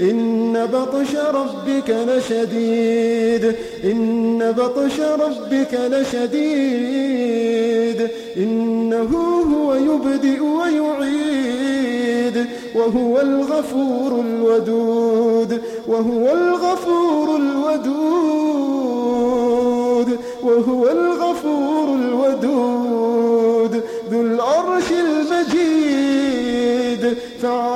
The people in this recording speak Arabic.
إن بطش ربك لشديد. إن بطش ربك لشديد. إنه هو يبدئ ويعيد. وهو الغفور الودود. وهو الغفور الودود. وهو الغفور الودود. ذو العرش المجيد. فعال لما